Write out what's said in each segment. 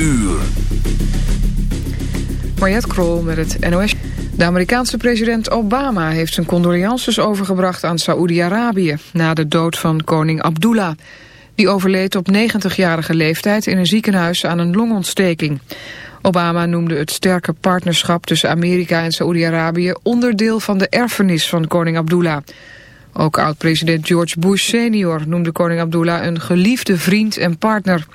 uur. Krol met het NOS. De Amerikaanse president Obama heeft zijn condolences overgebracht aan Saoedi-Arabië... na de dood van koning Abdullah. Die overleed op 90-jarige leeftijd in een ziekenhuis aan een longontsteking. Obama noemde het sterke partnerschap tussen Amerika en Saoedi-Arabië... onderdeel van de erfenis van koning Abdullah. Ook oud-president George Bush senior noemde koning Abdullah een geliefde vriend en partner.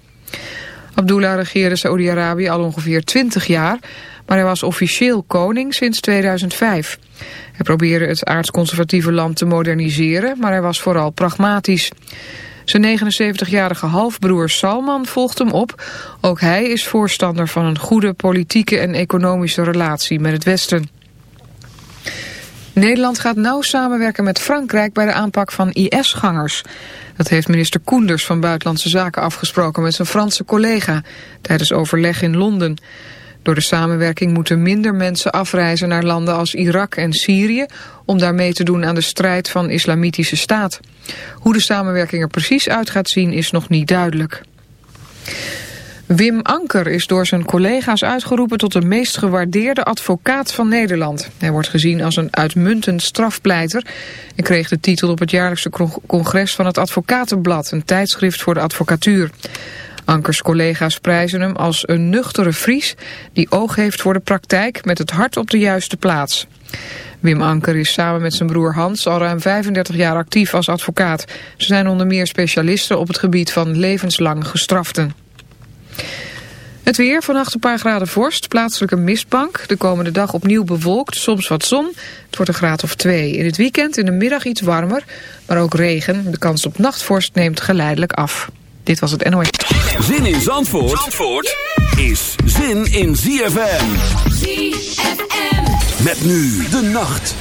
Abdullah regeerde Saoedi-Arabië al ongeveer 20 jaar, maar hij was officieel koning sinds 2005. Hij probeerde het aardsconservatieve land te moderniseren, maar hij was vooral pragmatisch. Zijn 79-jarige halfbroer Salman volgt hem op. Ook hij is voorstander van een goede politieke en economische relatie met het Westen. Nederland gaat nauw samenwerken met Frankrijk bij de aanpak van IS-gangers. Dat heeft minister Koenders van Buitenlandse Zaken afgesproken met zijn Franse collega tijdens overleg in Londen. Door de samenwerking moeten minder mensen afreizen naar landen als Irak en Syrië om daar mee te doen aan de strijd van islamitische staat. Hoe de samenwerking er precies uit gaat zien is nog niet duidelijk. Wim Anker is door zijn collega's uitgeroepen tot de meest gewaardeerde advocaat van Nederland. Hij wordt gezien als een uitmuntend strafpleiter en kreeg de titel op het jaarlijkse congres van het Advocatenblad, een tijdschrift voor de advocatuur. Ankers collega's prijzen hem als een nuchtere Fries die oog heeft voor de praktijk met het hart op de juiste plaats. Wim Anker is samen met zijn broer Hans al ruim 35 jaar actief als advocaat. Ze zijn onder meer specialisten op het gebied van levenslang gestraften. Het weer, vannacht een paar graden vorst, plaatselijk een mistbank. De komende dag opnieuw bewolkt, soms wat zon. Het wordt een graad of twee. In het weekend in de middag iets warmer, maar ook regen. De kans op nachtvorst neemt geleidelijk af. Dit was het NOS. Zin in Zandvoort, Zandvoort is zin in ZFM. ZFM. Met nu de nacht.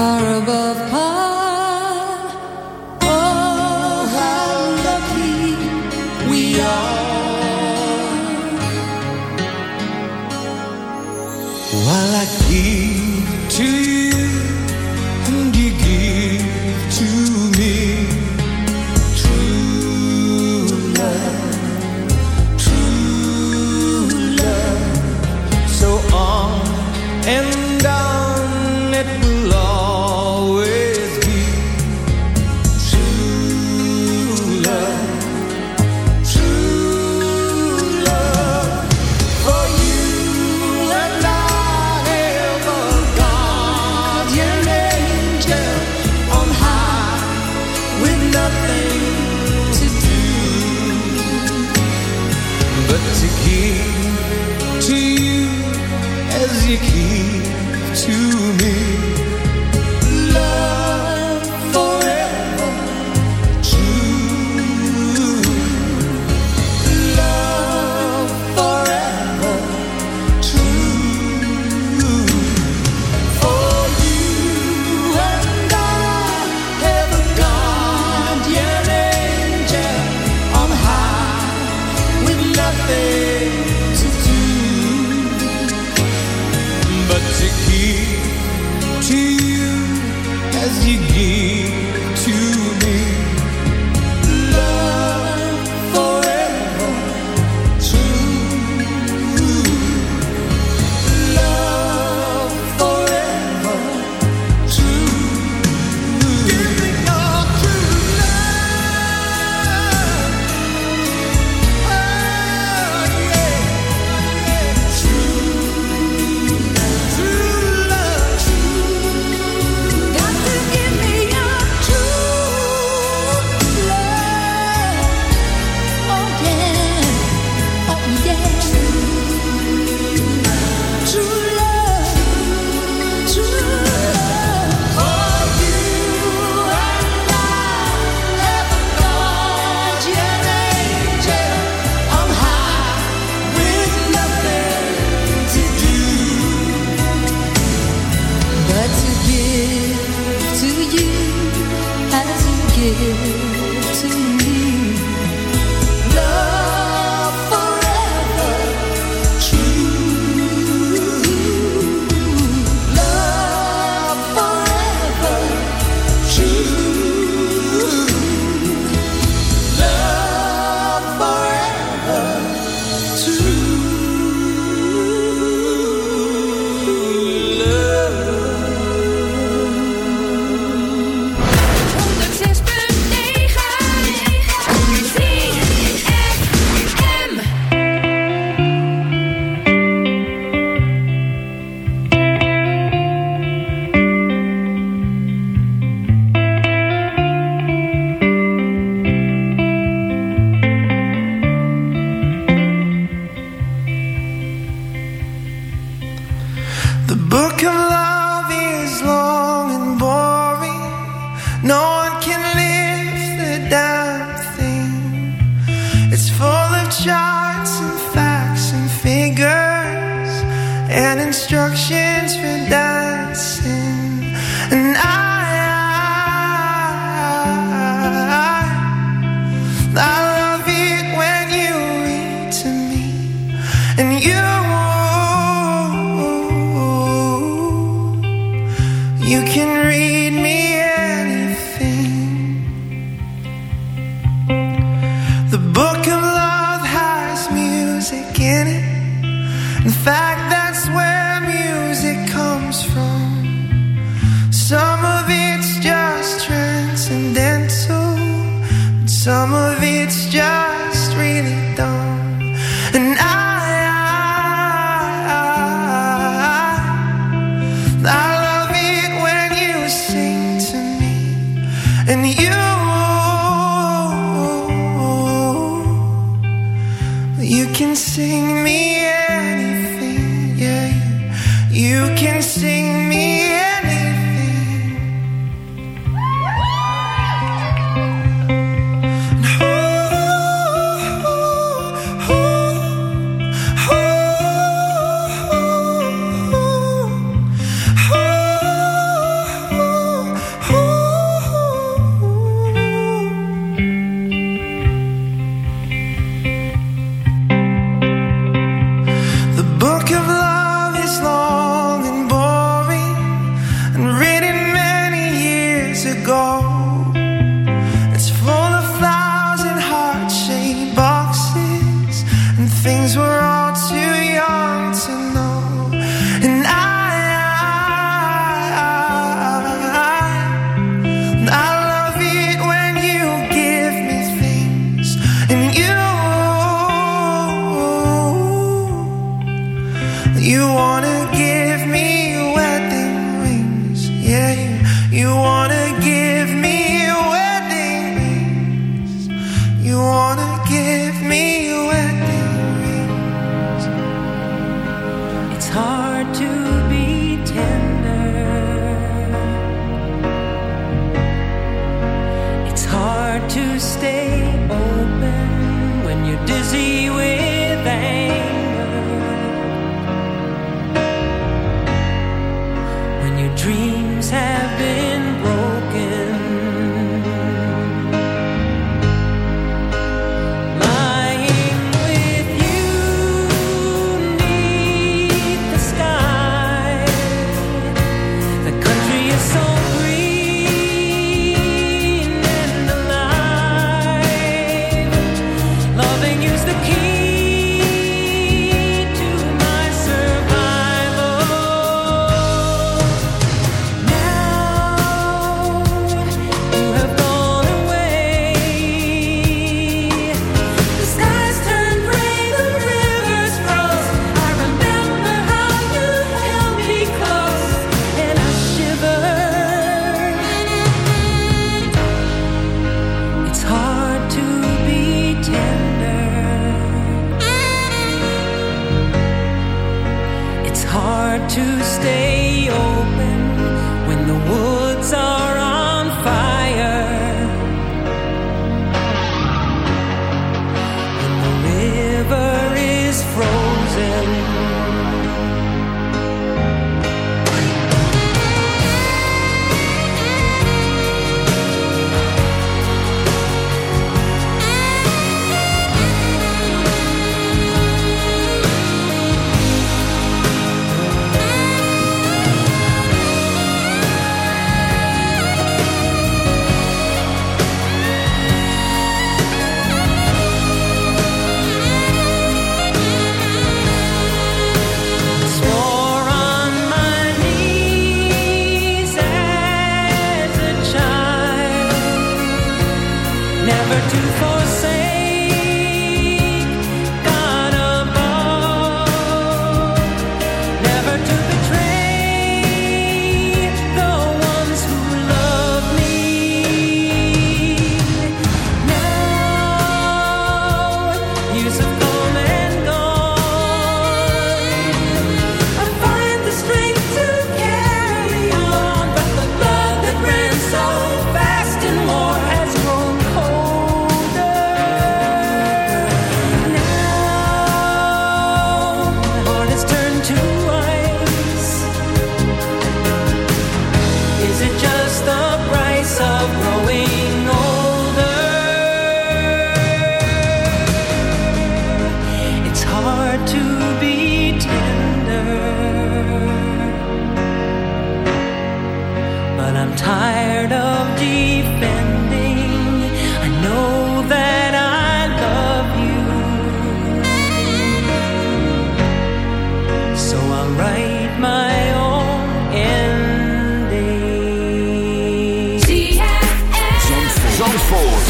far above. and instructions for that. forward.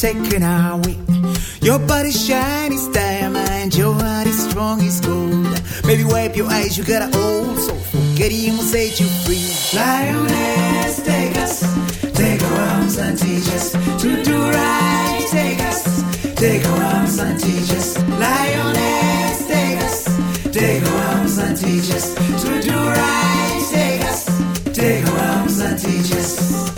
taken away. Your body shiny, is diamond, your heart is strong is gold. Baby, wipe your eyes, you got an old soul. Forgetting will set you free. Lioness, take us, take our arms and teach us to do right. Take us, take our arms and teach us. Lioness, take us, take our arms and teach us to do right. Take us, take our arms and teach us.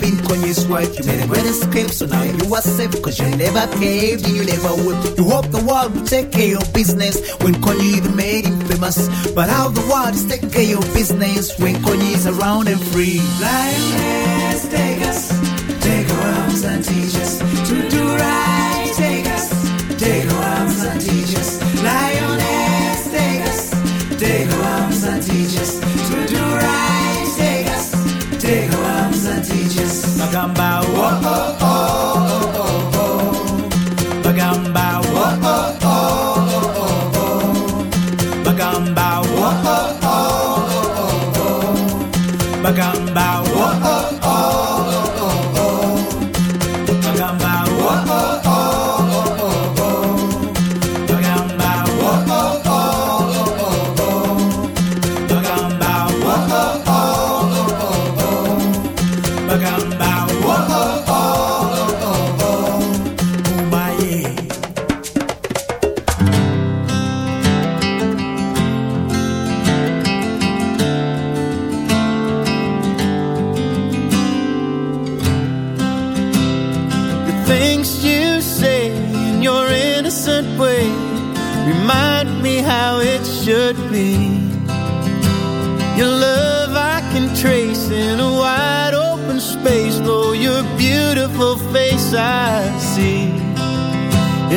been Kanye's wife. You made a great escape, so now you are safe. Cause you never caved and you never would. You hope the world will take care of business when Kanye even made him famous. But how the world is taking care of business when Kanye is around and free. Lioness, take us, take our arms and teach us.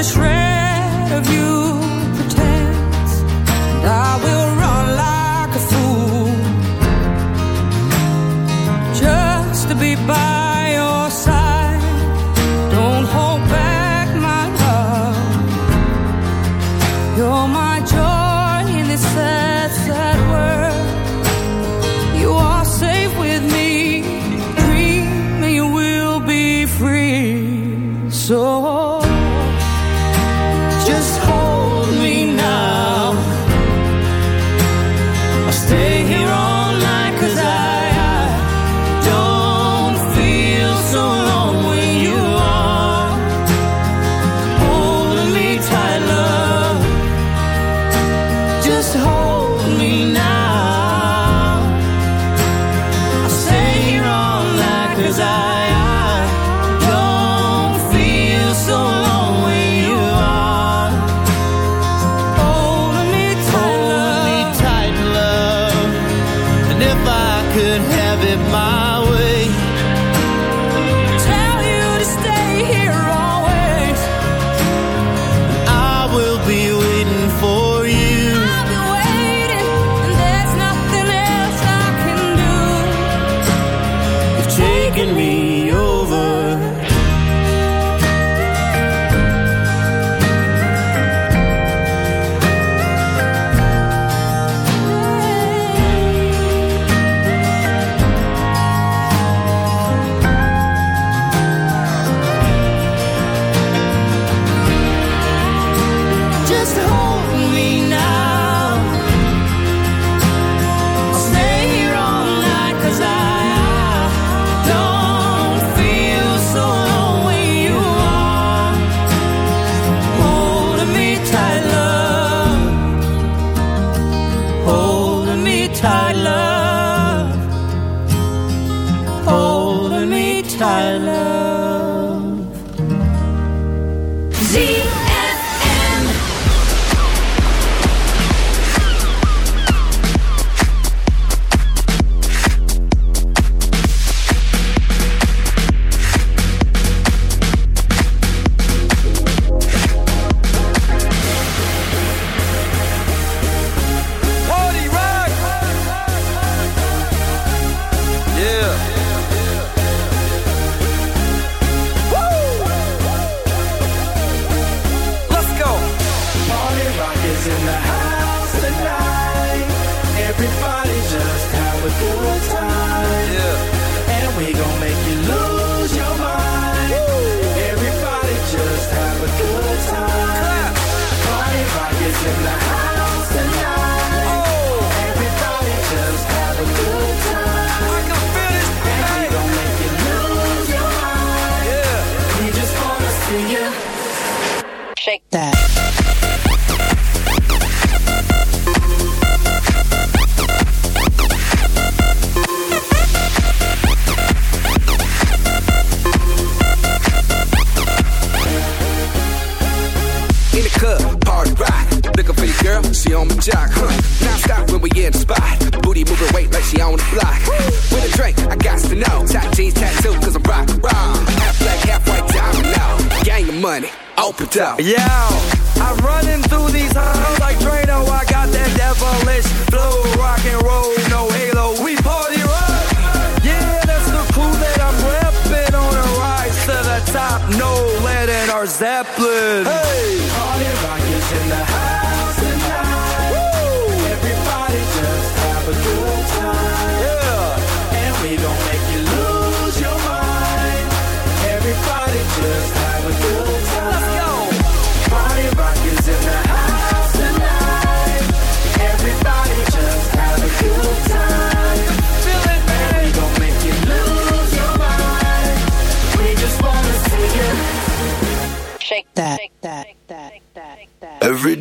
a shred money, open out. Yeah, I'm running through these halls like Drano. I got that devilish flow, rock and roll, no halo. We party rock. Yeah, that's the crew that I'm repping on a rise to the top. No lead in our Zeppelin. Hey.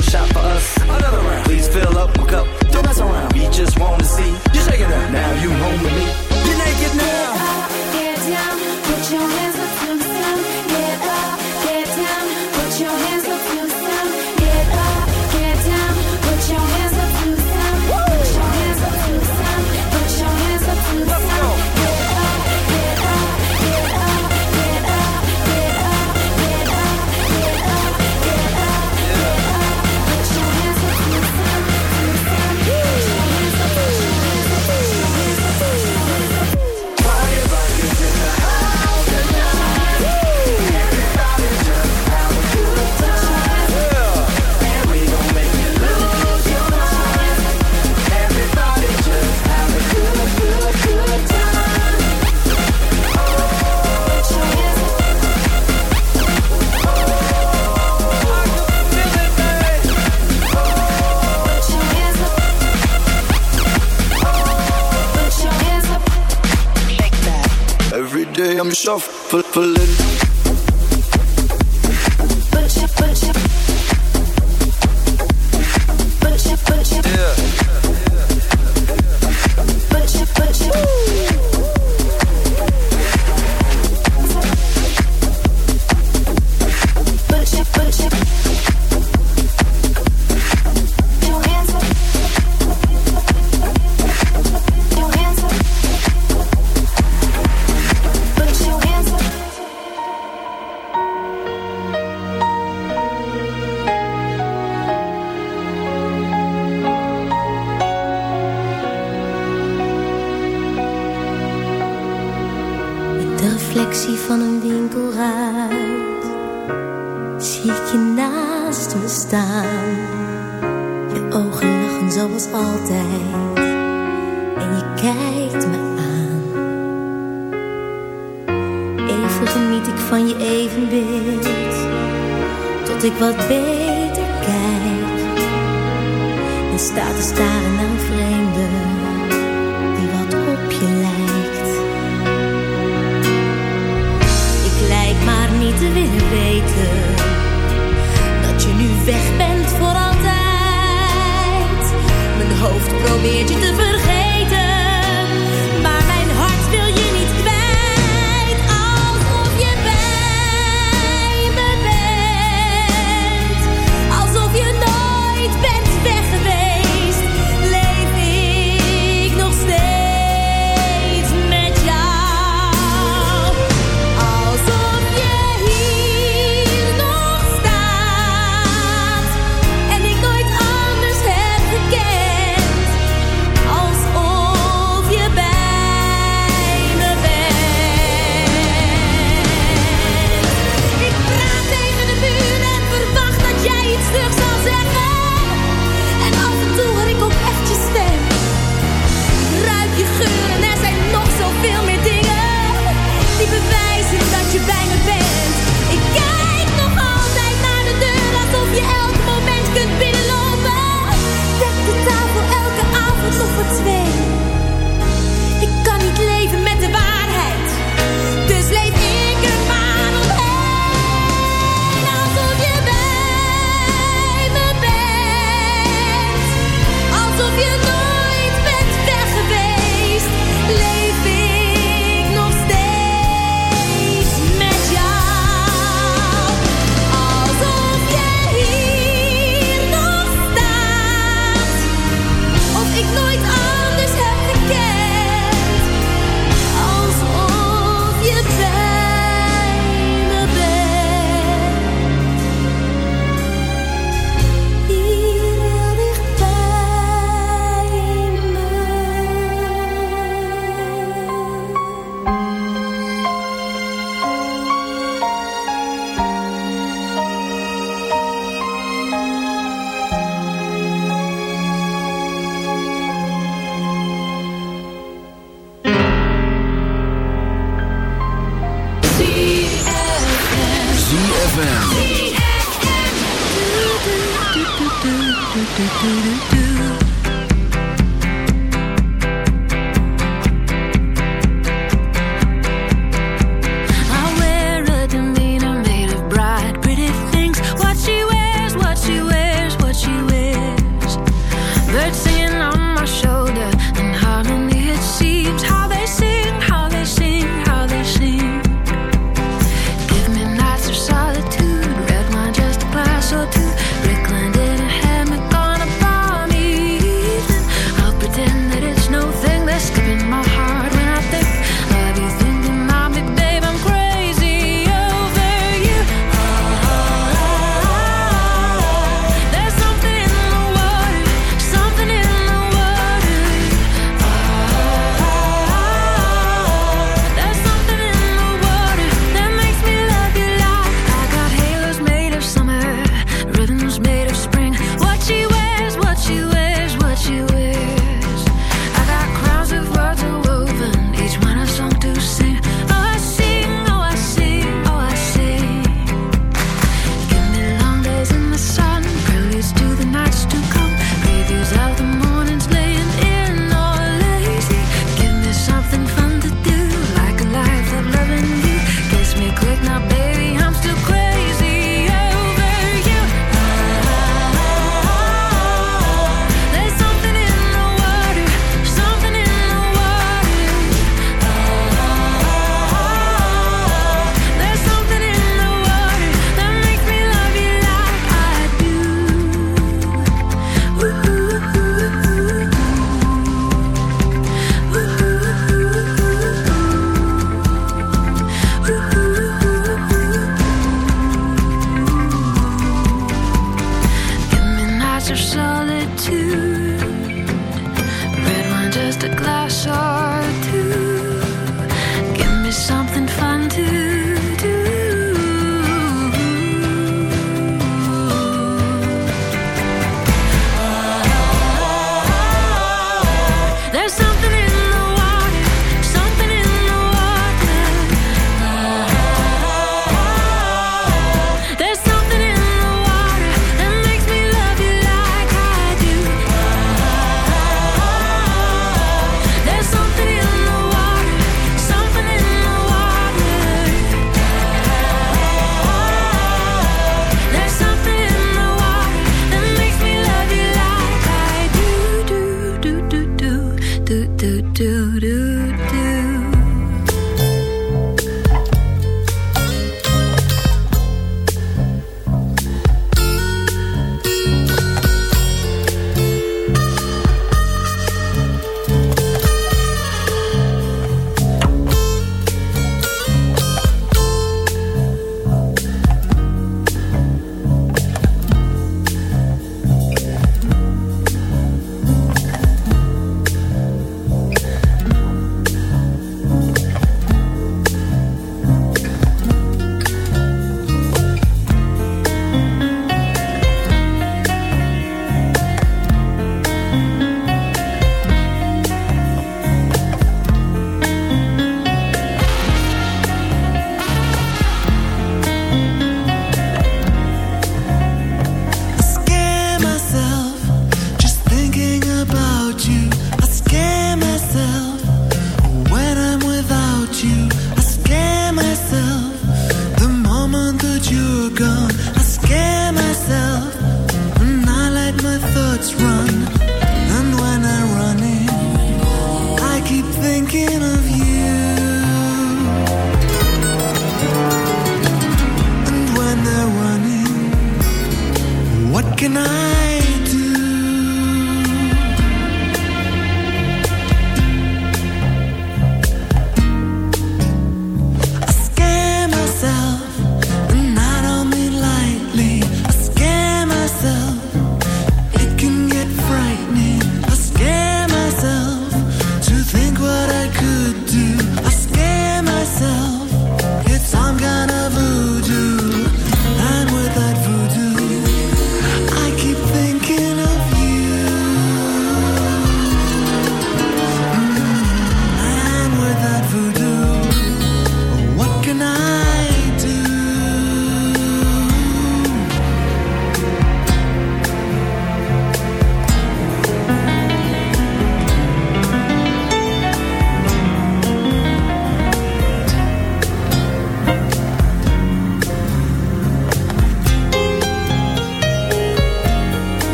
won't shop for us. Another round. Please fill up a cup. Don't mess around. We just want to see you shaking up. Now you home with me. You're naked now. Full, full.